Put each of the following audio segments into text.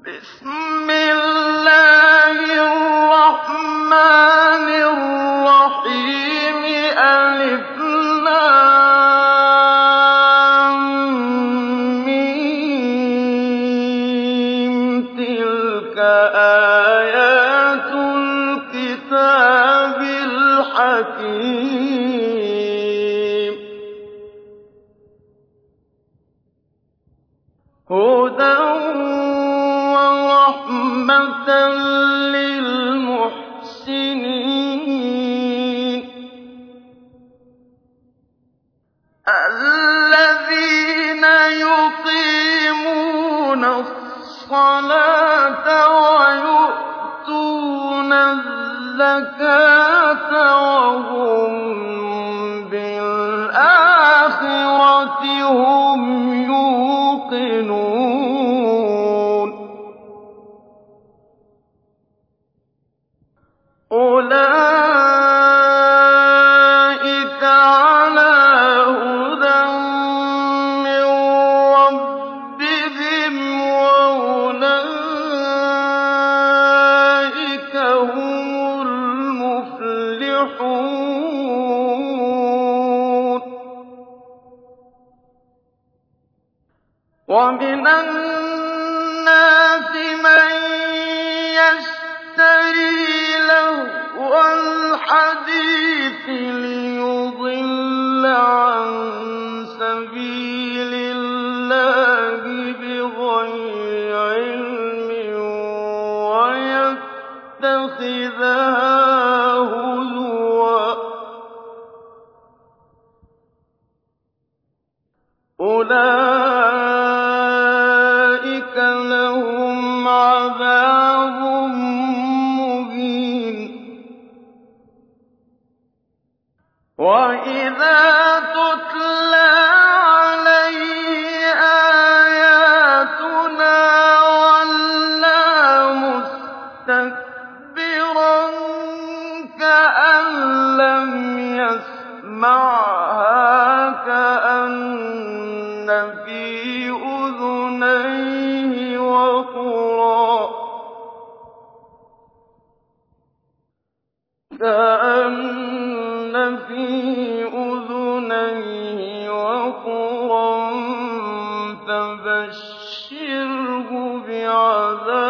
بِسْمِ الزَّكَاةَ وَهُم بِالْآخِرَةِ هُمْ يُوقِنُونَ وَمِنَ النَّاسِ مَن يَشْتَرِي لَهْوَ الْحَدِيثِ لِيُضِلَّ عَن سَبِيلِ اللَّهِ بِغَيْرِ عِلْمٍ وَيَتَّخِذَهَا وَإِذَا بِعَذَابٍ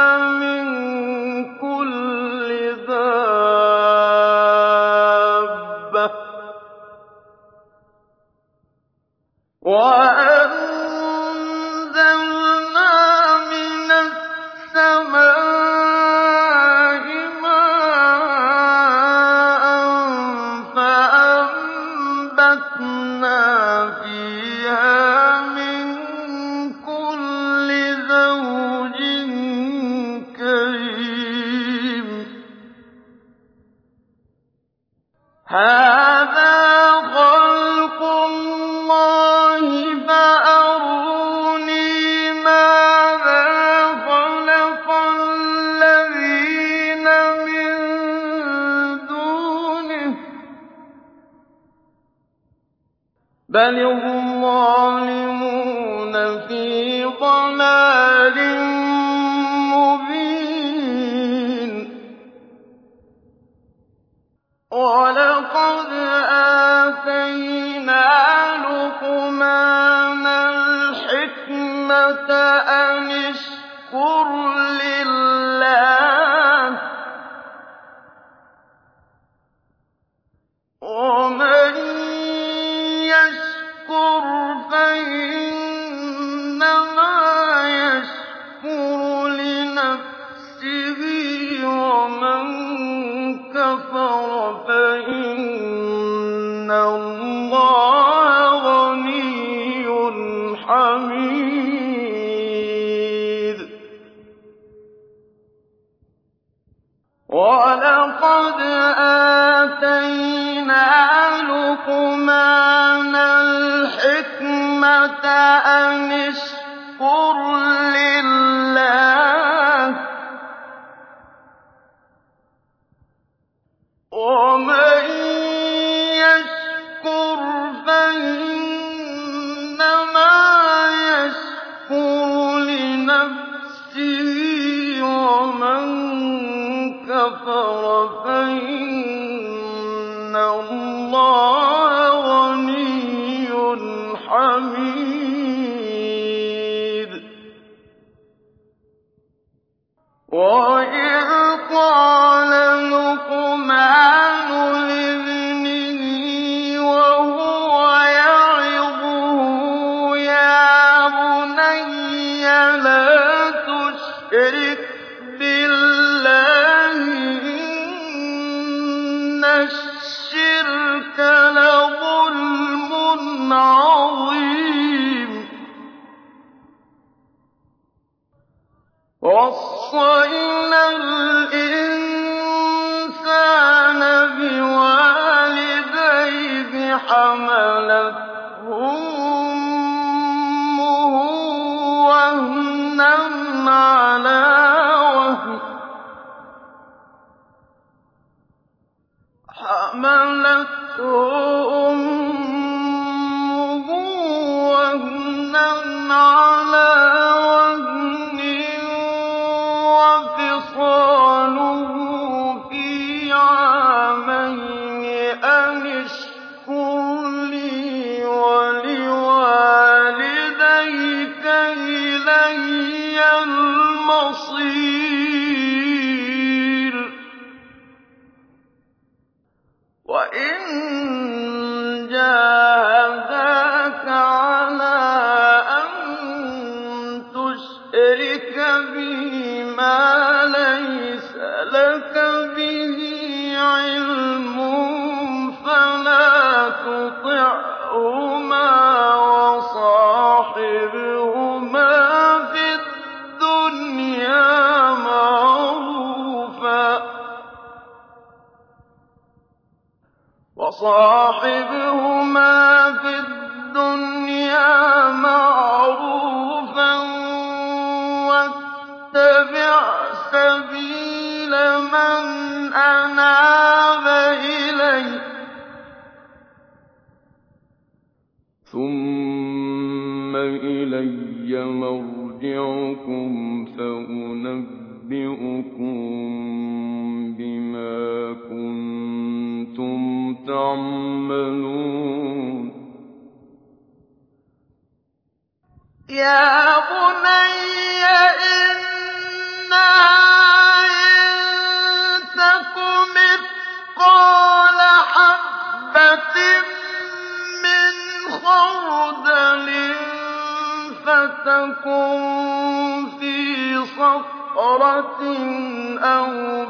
What? الظَّالِمُونَ فِي ضَلَالٍ مُّبِينٍ. وَلَقَدْ آتَيْنَا الْحِكْمَةَ اللَّهَ غَنِيٌّ حَمِيدٌ وَلَقَدْ آتَيْنَا لُقْمَانَ الْحِكْمَةَ أَنِ كَفَرَ فَإِنَّ اللَّهَ وَوَصَّيْنَا الْإِنسَانَ بِوَالِدَيْهِ حَمَلَتْهُ وَصَاحِبْهُمَا فِي الدُّنْيَا مَعْرُوفًا ۖ وَاتَّبِعْ سَبِيلَ مَنْ أَنَابَ إِلَيَّ ۚ ثُمَّ إِلَيَّ مَرْجِعُكُمْ فَأُنَبِّئُكُم بِمَا كُنتُمْ تَعْمَلُونَ يَا بُنَيَّ إِنَّهَا إِن تَكُ مِثْقَالَ حَبَّةٍ مِّنْ خَرْدَلٍ فَتَكُن فِي صَخْرَةٍ أَوْ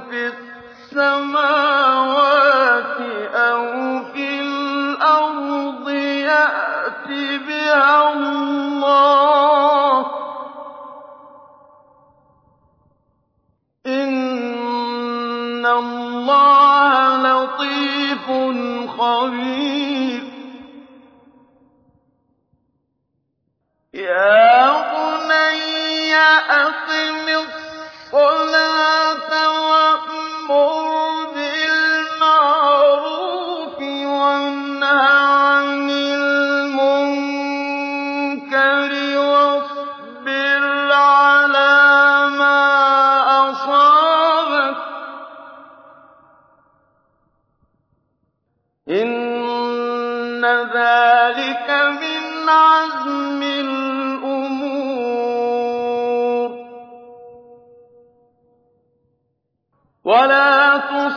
خَبِيرٌ. يَا بُنَيَّ أَقِمِ الصَّلَاةَ وَأْمُرْ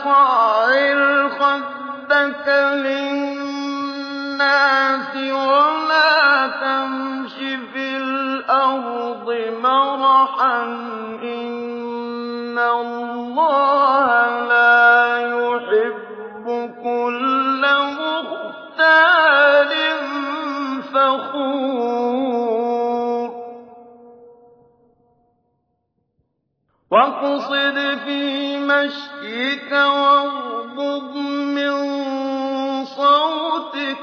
وقصد لِلنَّاسِ وَلَا تَمْشِ فِي الْأَرْضِ مَرَحًا ۖ إِنَّ اللَّهَ لَا يُحِبُّ كُلَّ فَخُورٍ. وَاقْصِدْ فِي نفسك واغضض من صوتك.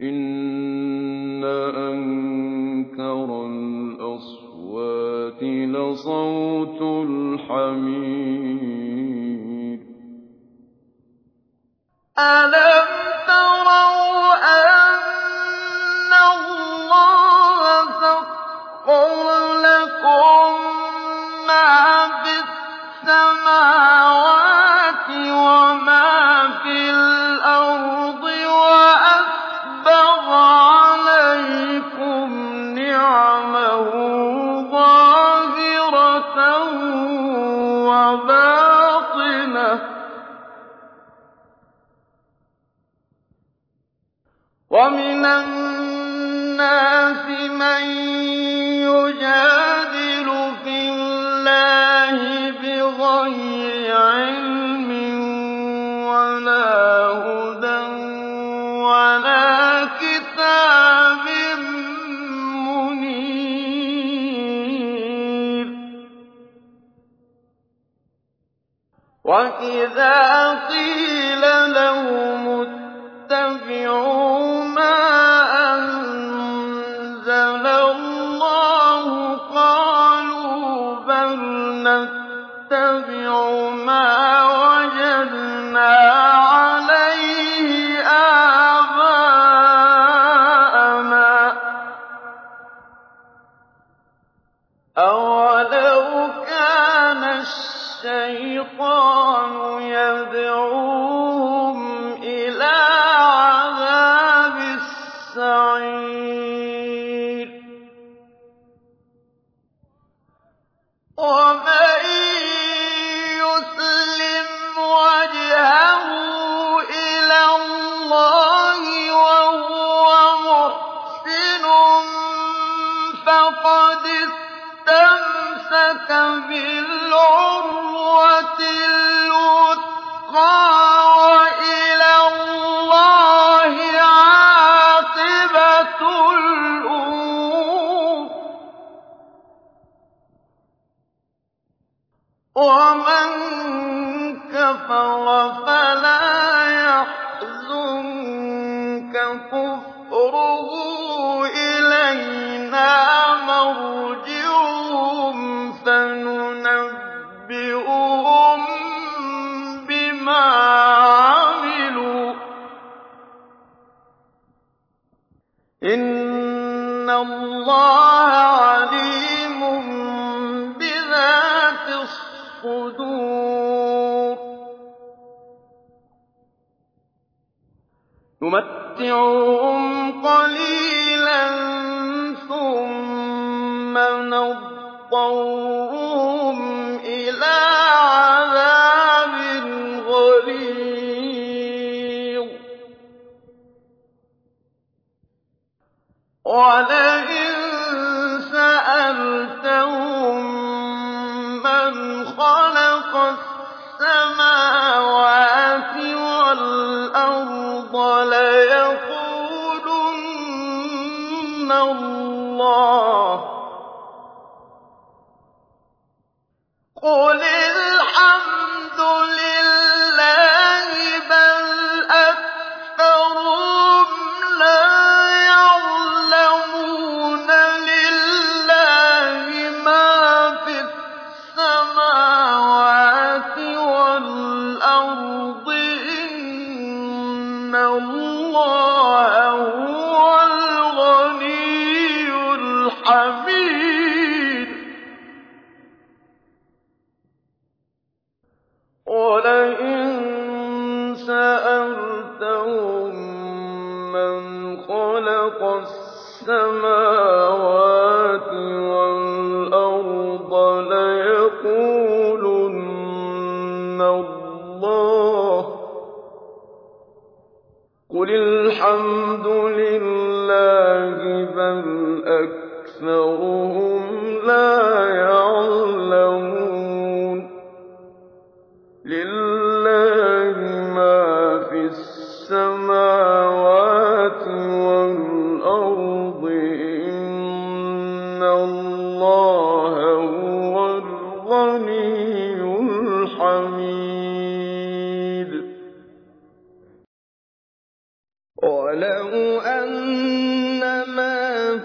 إن أنكر الأصوات لصوت الحمير ألم أَوَلَوْ كَانَ الشَّيْطَانُ يَدْعُوهُمْ وَمَن كَفَرَ فَلَا نُمَتِّعُهُمْ قَلِيلًا ثُمَّ نَضْطَرُّهُمْ قُلِ الْحَمْدُ لِلَّهِ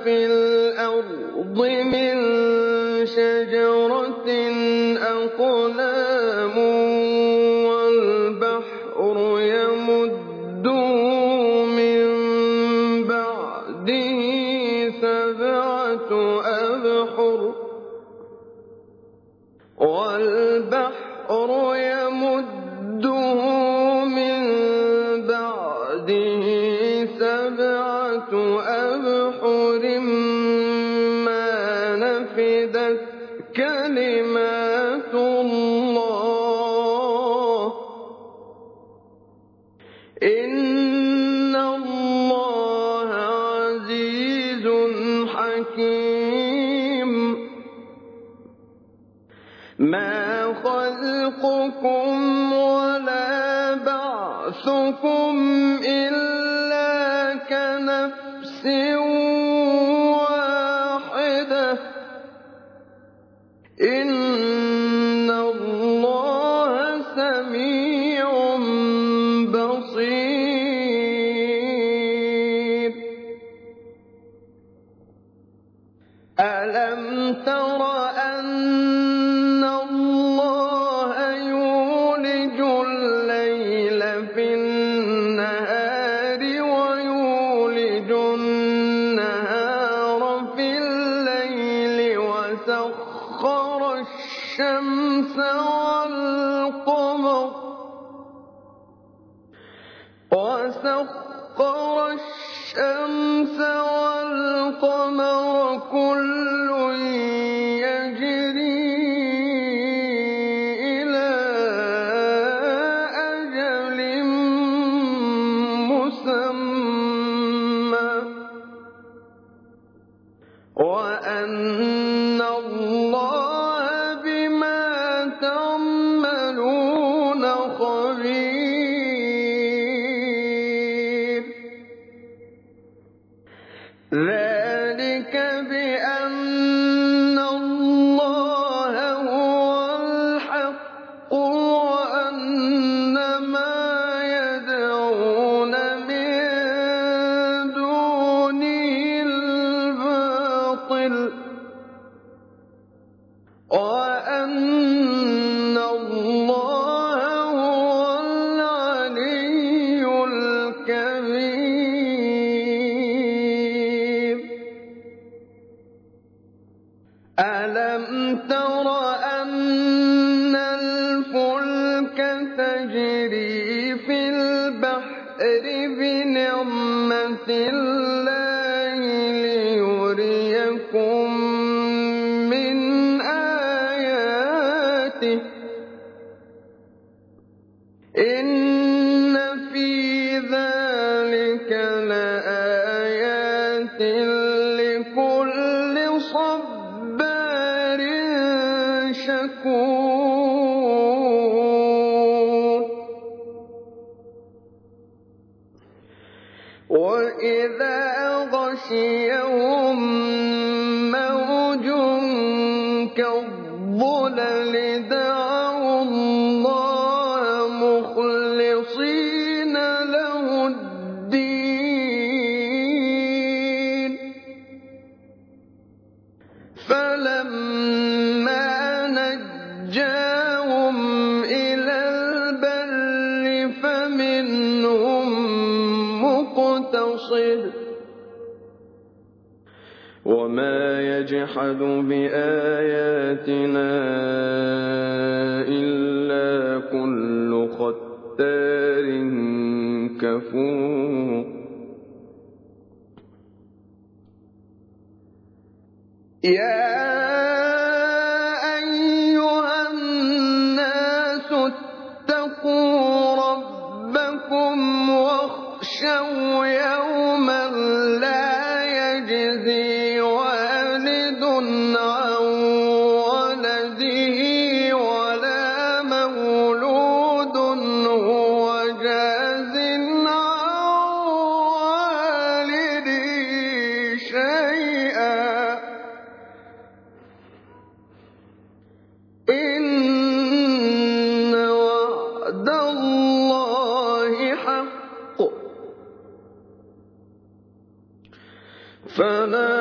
فِي الْأَرْضِ مِن شَجَرَةٍ إِنَّ اللَّهَ عَزِيزٌ حَكِيمٌ ما خلقكم ولا بعثكم أَلَمْ تَرَ أَنَّ الْفُلْكَ تَجْرِي فِي الْبَحْرِ بِنِعْمَةِ وإذا غشيهم موت يَجْحَدُ بِآيَاتِنَا إِلَّا كُلُّ خَتَّارٍ كَفُورٍ. يَا فَلَا